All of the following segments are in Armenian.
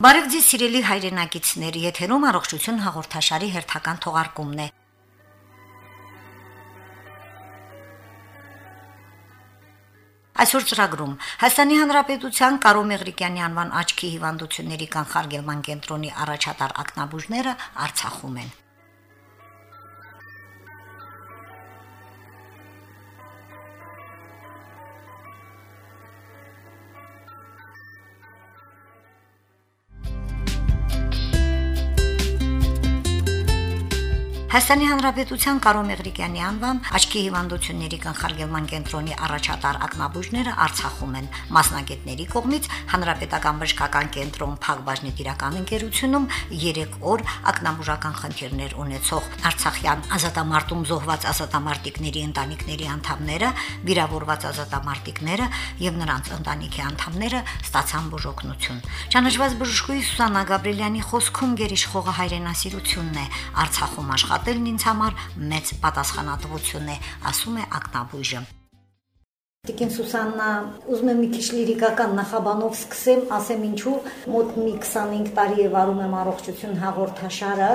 Բարև ձեզ սիրելի հայրենակիցներ, եթերում առողջություն հաղորդաշարի հերթական թողարկումն է։ Այսօր ծրագրում. Հայաստանի Հանրապետության Կարո Մեղրիկյանի անվան աչքի հիվանդությունների կանխարգելման կենտրոնի առաջատար ակնաբուժները Արցախում են։ Հայաստանի Հանրապետության Կարո Մեղրիկյանի անվան աչքի հիվանդությունների կանխարգելման կենտրոնի առաջատար ակնաբուժները Արցախում են մասնագետների կողմից Հանրապետական բժշկական կենտրոն Փակbaşնի տիրական ընկերությունում 3 օր ակնաբուժական խնդիրներ ունեցող Արցախյան ազատամարտում զոհված ազատամարտիկների ընտանիքների անդամները, վիրավորված ազատամարտիկները եւ նրանց ընտանիքի անդամները ստացան բուժօգնություն։ Ճանաչված բժշկուհի Սուսանա Գաբրիելյանի խոսքում գերիշխողը հայրենասիրությունն է Արցախում աշխատ աշխատելն ինձ համար մեծ պատասխանատվություն է, ասում է ակնաբույժը։ Տիկին Սուսաննա, ուզում եմ մի քիչ լիրիկական նախաբանով սկսեմ, ասեմ ինչու մոտ մի 25 տարի է վարում եմ առողջություն հաղորդաշարը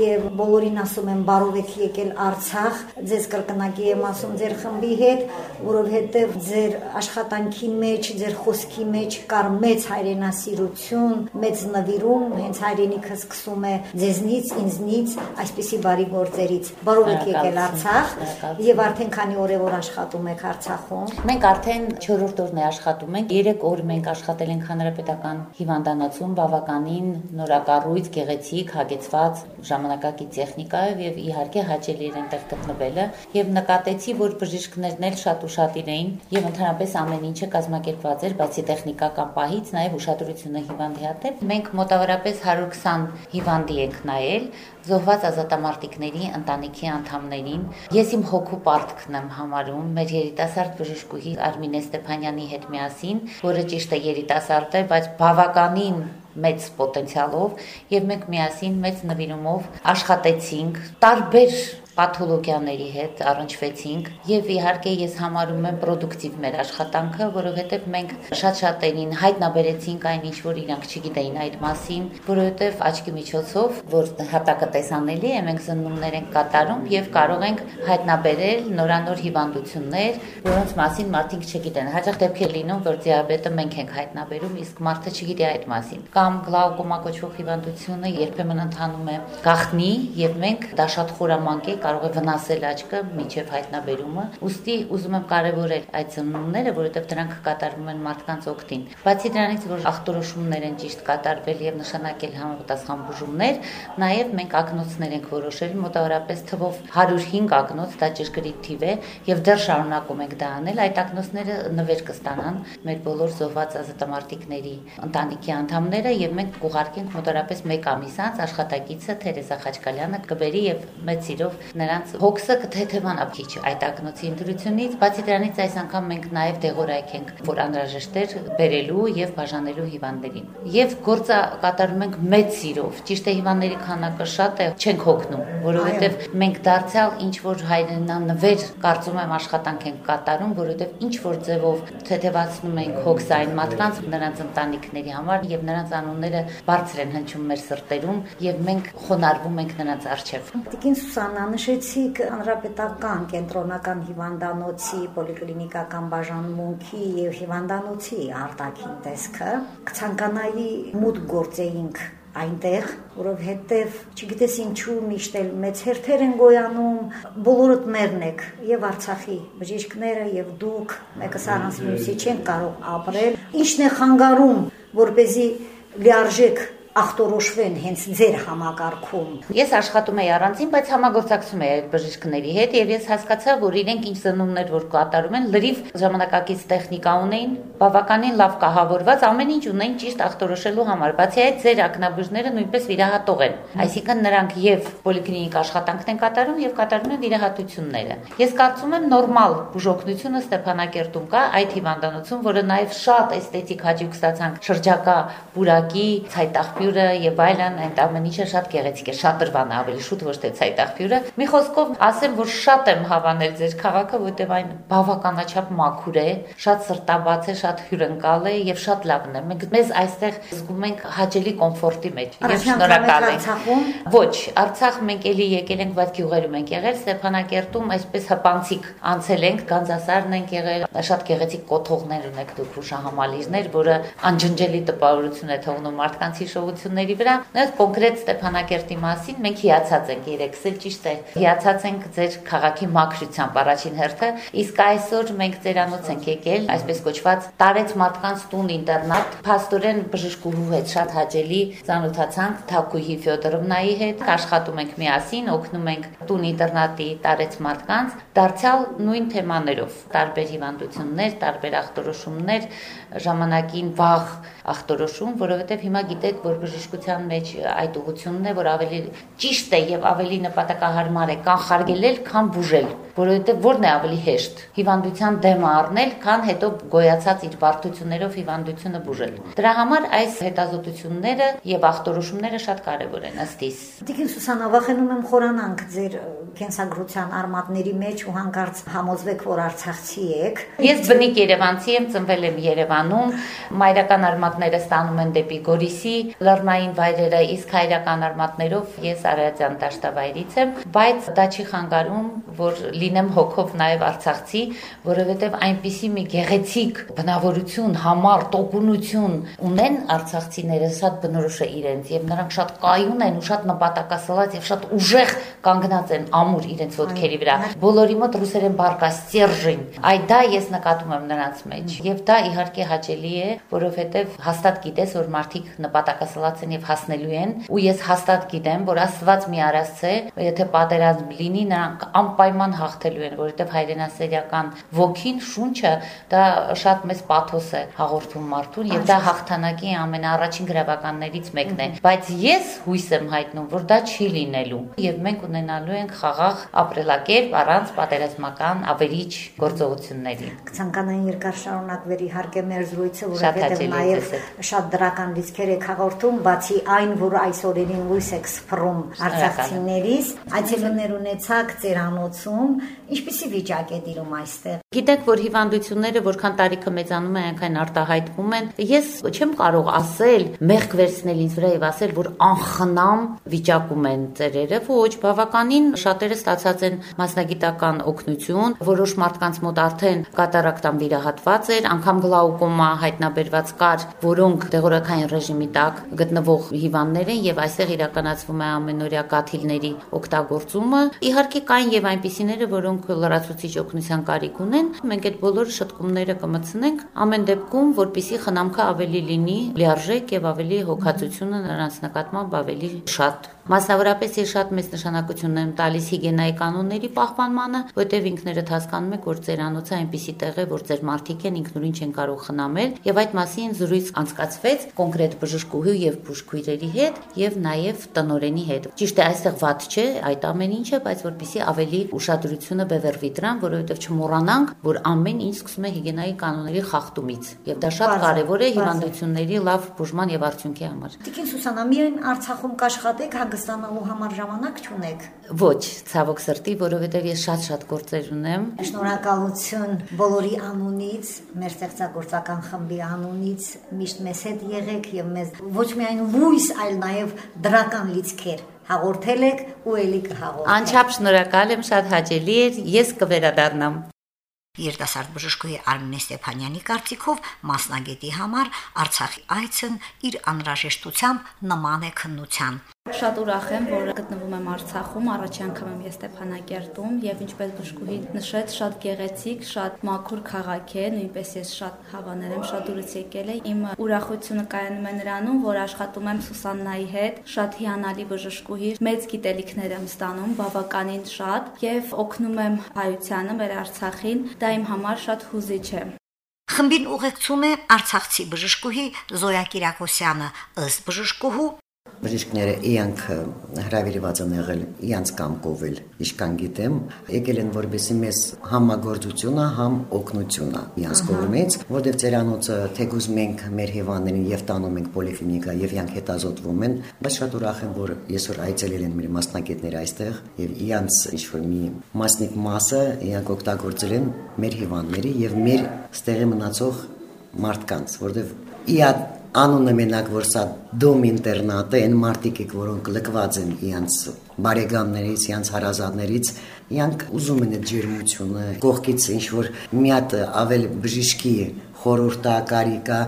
եւ բոլորին ասում եմ բարով եք եկել Արցախ, ձեզ կրկնակի եմ ասում ձեր խմբի հետ, որովհետեւ ձեր աշխատանքի մեջ, ձեր խոսքի մեջ կար մեծ հայրենասիրություն, մեծ նվիրում, հենց հայրենիքը սկսում է ձեզնից, ինձնից, այսպիսի բարի գործերից։ Բարով եք եկել Արցախ եւ արդեն քանի օր է որ աշխատում եք Արցախում։ Մենք արդեն 4-րդ օրն է աշխատում ենք։ 3 օր մենք աշխատել ենք հանրապետական հիվանդանոցում, բավականին նորակառույց, գեղեցիկ, հագեցված ժամանակակից տեխնիկայով եւ իհարկե հաճելի էր այնտեղ գտնվելը եւ նկատեցի, որ բժիշկներն էլ շատ ուշադիր էին եւ ընդհանրապես ամեն ինչը կազմակերպված էր, բացի տեխնիկական պահից, նաեւ ուշադրությունը հիվանդի հատել։ Մենք մոտավորապես 120 հիվանդի ենք նայել, զոհված ազատամարտիկների ընտանիքի անդամներին։ Ես իմ հոգու պարտքն եմ համարում մեր երիտասարդ բժշկուհի Արմինե Ստեփանյանի հետ միասին, որը ճիշտ է երիտասարդ է, բայց բավականին մեծ պոտենցիալով եւ մենք միասին մեծ նվիրումով աշխատեցինք տարբեր պաթոլոգիաների հետ առնչվեցինք եւ իհարկե ես համարում եմ պրոդուկտիվ մեր աշխատանքը, որովհետեւ մենք շատ-շատերին հայտնաբերեցինք այն ինչ որ իրանք չգիտեին այդ մասին, որովհետեւ աչքի միջոցով, որ հատակը տեսանելի է, մենք զննումներ ենք կատարում եւ կարող ենք հայտնաբերել նորանոր հիվանդություններ, որոնց մասին մարդիկ չգիտեն։ Հաճախ դեպքեր լինում, որ դիաբետը մենք ենք հայտնաբերում, իսկ մարդը չգիտի այդ մասին։ Կամ գլաուկոմա կոչվող հիվանդությունը երբեմն ընթանում է գախնի եւ մենք դա շատ խորամանկ է կարող է վնասել աչքը միջև հայտնաբերումը։ Ոստի ուզում եմ կարևորել այդ ծնունները, որովհետև դրանք կատարվում են մարդկանց օգտին։ Բացի դրանից, որ ախտորոշումներ են ճիշտ կատարվել եւ նշանակել համապատասխան բուժումներ, նաեւ մենք ակնոցներ ենք որոշել մոտավորապես թվով 105 ակնոց, դա ճշգրիտ թիվ է եւ դեռ շարունակում ենք դա անել։ Այդ ակնոցները նվեր կստանան մեր բոլոր զոհված ազատամարտիկների ընտանիքի անդամները եւ մենք կուղարկենք մոտավորապես 1 ամիս անց աշխատակիցը Թերեզա Խաչկալյանը կբերի եւ մեծ սիրով նրանց հոգսը կթեթևանա քիչ այդ ակնոցի ընտրությունից, բացի դրանից այս անգամ մենք նաև դեղորայք ենք, որ անհրաժեշտ էր բերելու եւ բաժանելու հիվանդներին։ Եվ գործը կատարում ենք մեծ սիրով։ Ճիշտ է հիվանդների քանակը շատ է, չենք հոգնում, որովհետեւ մենք դարձյալ ինչ որ հայրենանվեր կարծում եմ աշխատանք ենք կատարում, որովհետեւ ինչ որ ձևով թեթևացնում ենք հոգսը այն մարդկանց, նրանց ընտանիքների համար եւ նրանց անունները բարձր են հնչում մեր սրտերում եւ մենք խոնարհվում ենք նրանց արչեւ։ Տիկին Սուսանա, նշեցիք հանրապետական կենտրոնական հիվանդանոցի պոլիկլինիկական բաժանմունքի եւ հիվանդանոցի արտաքին տեսքը կցանկանայի մուտք գործեինք այնտեղ, որովհետև չգիտես ինչու միշտ էլ մեծ հերթեր են գոյանում, բոլորդ մերն եք, եւ Արցախի բժիշկները եւ դուք մեկը առանց մյուսի չեն կարող ապրել։ Ինչն է խանգարում, որ เป զի լիարժեք ախտորոշվեն հենց ձեր համակարգում։ Ես աշխատում եի առանձին, բայց համագործակցում եի այդ բժիշկների հետ եւ ես հասկացա, որ իրենք ինչ ծնումներ որ կատարում են, լրիվ ժամանակակից տեխնիկա ունեին, բավականին լավ կահավորված, ամեն ինչ ունեին ճիշտ ախտորոշելու համար։ Բացի այդ, ձեր ակնաբուժները նույնպես վիրահատող են։ Այսինքն նրանք եւ պոլիկլինիկ աշխատանքն են կատարում եւ կատարում են վիրահատությունները։ Ես կարծում եմ նորմալ բուժօգնությունը Ստեփանակերտում կա այդ հիվանդանոցում, որը նաեւ շատ էսթետիկ հաճույք ստացանք շրջակա բուրակի, ցայտախ աղբյուրը եւ այլն, այդ ամեն ինչը շատ գեղեցիկ է, շատ դրվան ավելի շուտ ոչ թե ցայտ աղբյուրը։ Մի խոսքով ասեմ, որ շատ եմ հավանել ձեր քաղաքը, որտեղ այն բավականաչափ մաքուր է, շատ սրտաբաց է, շատ հյուրընկալ է եւ շատ լավն է։ Մենք մեզ այստեղ զգում ենք հաճելի կոմֆորտի մեջ եւ շնորհակալ ենք։ Ոչ, Արցախ մենք էլի եկել ենք ված գյուղերում ենք եղել, Ստեփանակերտում այսպես հպանցիկ անցել ենք, Գանձասարն ենք եղել, շատ գեղեցիկ կոթողներ ունեք դուք հուշահամալիրներ, որը անջնջելի տպավորություն է թողնում մարդկանց հիշողությունների վրա։ Նույնիսկ կոնկրետ Ստեփանակերտի մասին մենք հիացած ենք երեքս էլ ճիշտ է։ Հիացած ենք ձեր քաղաքի մաքրությամբ առաջին հերթը, իսկ այսօր մենք ձերանոց ենք եկել, այսպես կոչված տարեց մարդկանց տուն ինտերնատ, փաստորեն բժշկուհու հետ շատ հաճելի ծանոթացանք Թակուհի Ֆյոդորովնայի հետ, աշխատում ենք միասին, օգնում ենք տուն ինտերնատի տարեց մարդկանց, դարձյալ նույն թեմաներով, տարբեր հիվանդություններ, տարբեր ախտորոշումներ, ժամանակին վաղ ախտորոշում, որովհետև հիմա գիտեք, որ բժշկության մեջ այդ ուղությունն է, որ ավելի ճիշտ է եւ ավելի նպատակահարմար է կանխարգելել, քան բուժել, որովհետև որն է ավելի հեշտ հիվանդության դեմ առնել, քան հետո գոյացած իր բարդություններով հիվանդությունը բուժել։ Դրա համար այս հետազոտությունները եւ ախտորոշումները շատ կարեւոր են ըստիս։ Տիկին Սուսանա, վախենում եմ խորանանք ձեր կենսագրության արմատների մեջ ու հանկարծ համոզվեք, որ Արցախցի եք։ Ես բնիկ Երևանցի եմ, ծնվել եմ Երևանում, մայրական արմատները ստանում են դեպի Գորիսի լեռնային վայրերը, իսկ հայրական արմատներով ես Արարատյան դաշտավայրից եմ, բայց դա չի խանգարում, որ լինեմ հոգով նաև արցախցի, որովհետև այնպիսի մի գեղեցիկ բնավորություն, համառ տոկունություն ունեն արցախցիները, սա բնորոշ է իրենց եւ նրանք շատ կայուն են ու շատ նպատակասլաց եւ շատ ուժեղ կանգնած են ամուր իրենց ոտքերի վրա։ Բոլորի մոտ ռուսերեն բարկա ստержень։ Այ դա ես նկատում եմ նրանց մեջ եւ դա իհարկե հաճելի է, որովհետեւ հաստատ գիտես, որ մարդիկ նպատակասլաց են եւ հասնելու են ու ես հաստատ գիտեմ, որ Աստված մի արած է, եթե պատերազմ լինի, նրանք անպայման հաղթելու են, որովհետեւ հայրենասերական ոգին, շունչը դա շատ մեծ պաթոս է հաղորդում մարդուն եւ դա հաղթանակի ամենաառաջին գրավականներից մեկն է, բայց ես հույս եմ հայտնում, որ դա չի լինելու եւ մենք ունենալու ենք խաղաղ ապրելակերպ առանց պատերազմական ավերիչ գործողությունների։ Կցանկանային երկար շարունակվեր իհարկե մեր զրույցը, որովհետեւ նաեւ շատ դրական լիցքեր եք հաղորդում, բացի այն, որ այս օրերին լույս եք սփռում արցախցիներից, այցելուներ ունեցաք ծերանոցում, ինչպիսի վիճակ է դիրում այստեղ։ Գիտեք, որ հիվանդությունները որքան տարիքը մեծանում է, այնքան արտահայտվում են։ Ես չեմ կարող ասել, մեղք վերցնել ինձ վրա եւ ասել, որ անխնամ վիճակում են ծերերը, ոչ, բավականին շատերը ստացած են մասնագիտական օգնություն, որոշ մարդկանց մոտ արդեն կատարակտան վիրահատված էր, անգամ գլաուկոմա հայտնաբերված կար, որոնք դեղորայքային ռեժիմի տակ գտնվող հիվանդներ են եւ այստեղ իրականացվում է ամենօրյա կաթիլների օգտագործումը։ Իհարկե կային եւ այնպիսիները, որոնք լրացուցիչ օգնության կարիք ունեն, մենք այդ բոլոր շտկումները կմցնենք ամեն դեպքում, որpիսի խնամքը ավելի լինի լիարժեք եւ ավելի հոգացությունը նրանց նկատմամբ ավելի շատ Մասնավորապես ես շատ մեծ նշանակություն եմ տալիս հիգիենայի կանոնների պահպանմանը, որտեղ ինքներդ հասկանում եք, որ ծերանոցը այնպիսի տեղ է, որ ձեր մարդիկ են ինքնուրույն չեն կարող խնամել, եւ այդ մասին զրույց անցկացվեց կոնկրետ բժշկուհու եւ բուժքույրերի հետ եւ նաեւ տնորենի հետ։ Ճիշտ է, այստեղ ված չէ այդ ամեն ինչը, բայց որpիսի ավելի ուշադրությունը բևեռվի դրան, որովհետեւ չմոռանանք, որ ամեն ինչ սկսում է հիգիենայի կանոնների խախտումից եւ դա շատ կարեւոր է հիվանդությունների լավ բուժման եւ արդյունքի համար։ Տիկին Սուսանա, միայն Արցախում կաշխատեք հանգստանալու համար ժամանակ չունեք։ Ոչ, ցավոք սրտի, որովհետև ես շատ-շատ գործեր ունեմ։ Շնորհակալություն բոլորի անունից, մեր ստեղծագործական խմբի անունից միշտ մեզ հետ եղեք եւ մեզ ոչ միայն լույս, այլ նաեւ դրական լիցքեր հաղորդել եք ու ելի կհաղորդեք։ Անչափ շնորհակալ եմ, շատ հաճելի էր, ես կվերադառնամ։ Երիտասարդ բժշկուհի Արմինե Ստեփանյանի կարծիքով մասնագետի համար Արցախի այցն իր անհրաժեշտությամբ նման է քննության։ Շատ ուրախ եմ, որ գտնվում եմ Արցախում, առաջի անգամ եմ ես Ստեփանակերտում եւ ինչպես բժշկուհի նշեց, շատ գեղեցիկ, շատ մաքուր քաղաք է, նույնպես ես շատ հավանել եմ, շատ դուրս եկել եմ։ Իմ ուրախությունը կայանում է նրանում, որ աշխատում եմ Սուսաննայի հետ, շատ հիանալի բժշկուհի, մեծ գիտելիքներ եմ ստանում, բավականին շատ եւ օգնում եմ հայությանը, մեր Արցախին։ Դա իմ համար շատ հուզիչ է։ Խմբին ուղեկցում է Արցախցի բժշկուհի Զոյա Կիրակոսյանը, ըստ բժշկուհու բժիշկները իրանք հրավիրված են եղել իրանք կամքով էլ իշքան գիտեմ եկել են որբեսի մեզ համագործությունը համ օգնությունը իրանք կողմից որտեղ ծերանոցը թեկուզ մենք մեր հիվանդներին եւ տանում ենք պոլիկլինիկա եւ իրանք հետազոտվում են բայց շատ ուրախ եմ որ այսօր այցելել են մեր մասնակիցները այստեղ եւ իրանք ինչ որ մի մասնիկ մասը իրանք օգտագործել են մեր հիվանդների եւ մեր ստեղի մնացող մարդկանց որտեղ իա անունը մենակ որ սա դոմ ինտերնատ է, այն մարդիկ, որոնք լքված են իրանց բարեկամներից, իրանց հարազատներից, իրանք ուզում են այդ ջերմությունը, կողքից ինչ որ մի հատ ավել բժիշկի խորհուրդա, կարիքա,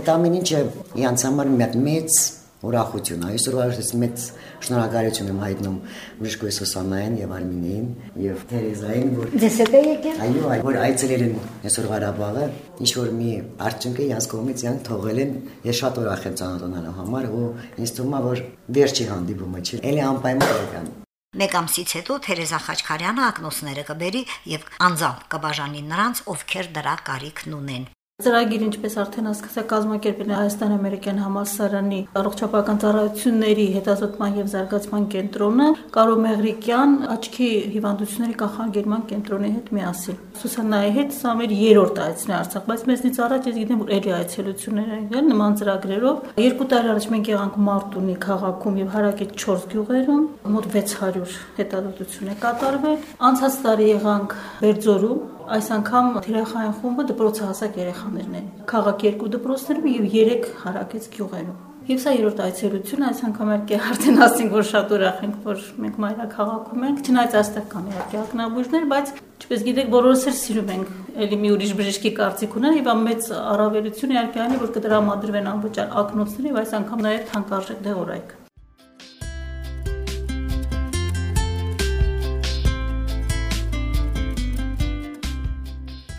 այդ ամեն ինչը իրանց համար մի հատ մեծ ուրախություն։ Այսօր ես մեծ շնորհակալություն եմ հայտնում Միշկոյ Սուսանային եւ Արմինեին եւ Թերեզային, որ Ձեզ հետ եկել։ Այո, այո, որ այցելել են այսօր Ղարաբաղը, ինչ որ մի արդյունք է յանց կողմից յան թողել են։ Ես շատ ուրախ եմ ծանոթանալու համար ու ինձ թվում է որ վերջի հանդիպումը չի։ Էլի անպայման կգան։ Մեկ ամսից հետո Թերեզա Խաչքարյանը ակնոցները կբերի եւ անձամբ կբաժանի նրանց, ովքեր դրա կարիքն ունեն։ Ծրագիր ինչպես արդեն ասացա կազմակերպել է Հայաստան-Ամերիկյան համալսարանի առողջապահական ծառայությունների հետազոտման եւ զարգացման կենտրոնը Կարո Մեղրիկյան աչքի հիվանդությունների կանխարգելման կենտրոնի հետ միասին։ Սուսանայի հետ սա մեր երրորդ այցն է Արցախ, բայց մեզնից առաջ ես գիտեմ որ էլի այցելություններ են եղել նման ծրագրերով։ Երկու տարի առաջ մենք եղանք Մարտունի քաղաքում եւ հարակից 4 գյուղերում, մոտ 600 հետազոտություն է կատարվել։ Անցած տարի եղանք Բերձորում Այս անգամ թիրախային խումբը դպրոցը հասակ երեխաներն են։ Քաղաք երկու դպրոցներում եւ 3 հարակից գյուղերում։ Եվ սա երրորդ այցելությունը, այս անգամ էլ արդեն ասենք, որ շատ ուրախ ենք, որ մենք մայրաքաղաքում ենք։ Չնայած այստեղ կան իհարկե ակնաբույժներ, բայց ինչպես գիտեք, բոլորս էլ սիրում ենք էլի մի ուրիշ բժշկի կարծիք ունեն եւ ամեծ առավելություն իհարկե այն է, որ կդրամադրվեն անվճար ակնոցներ եւ այս անգամ նաեւ թանկարժեք դեղորայք։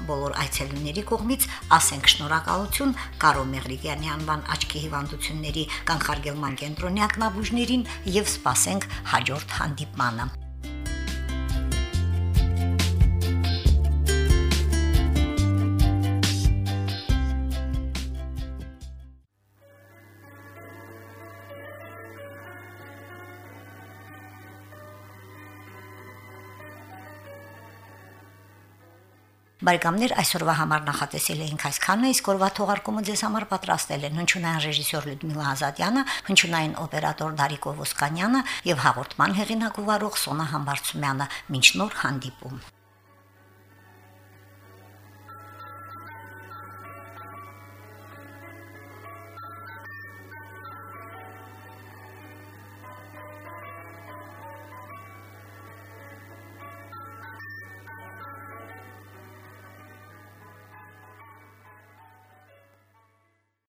բոլոր այցելուների կողմից ասենք շնորհակալություն Կարո Մեղրիկյանի անվան աչքի հիվանդությունների կանխարգելման կենտրոնի ակնաբուժներին եւ սպասենք հաջորդ հանդիպմանը։ Բարեկամներ այսօրվա համար նախատեսել էինք այսքանը, իսկ օրվա թողարկումը ձեզ համար պատրաստել են հնչյունային ռեժիսոր Լյուդմիլա Ազատյանը, հնչյունային օպերատոր Դարիկ Օվոսկանյանը եւ հաղորդման հեղինակ ու վարող Սոնա Համբարձումյանը։ Մինչ նոր հանդիպում։